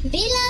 Bila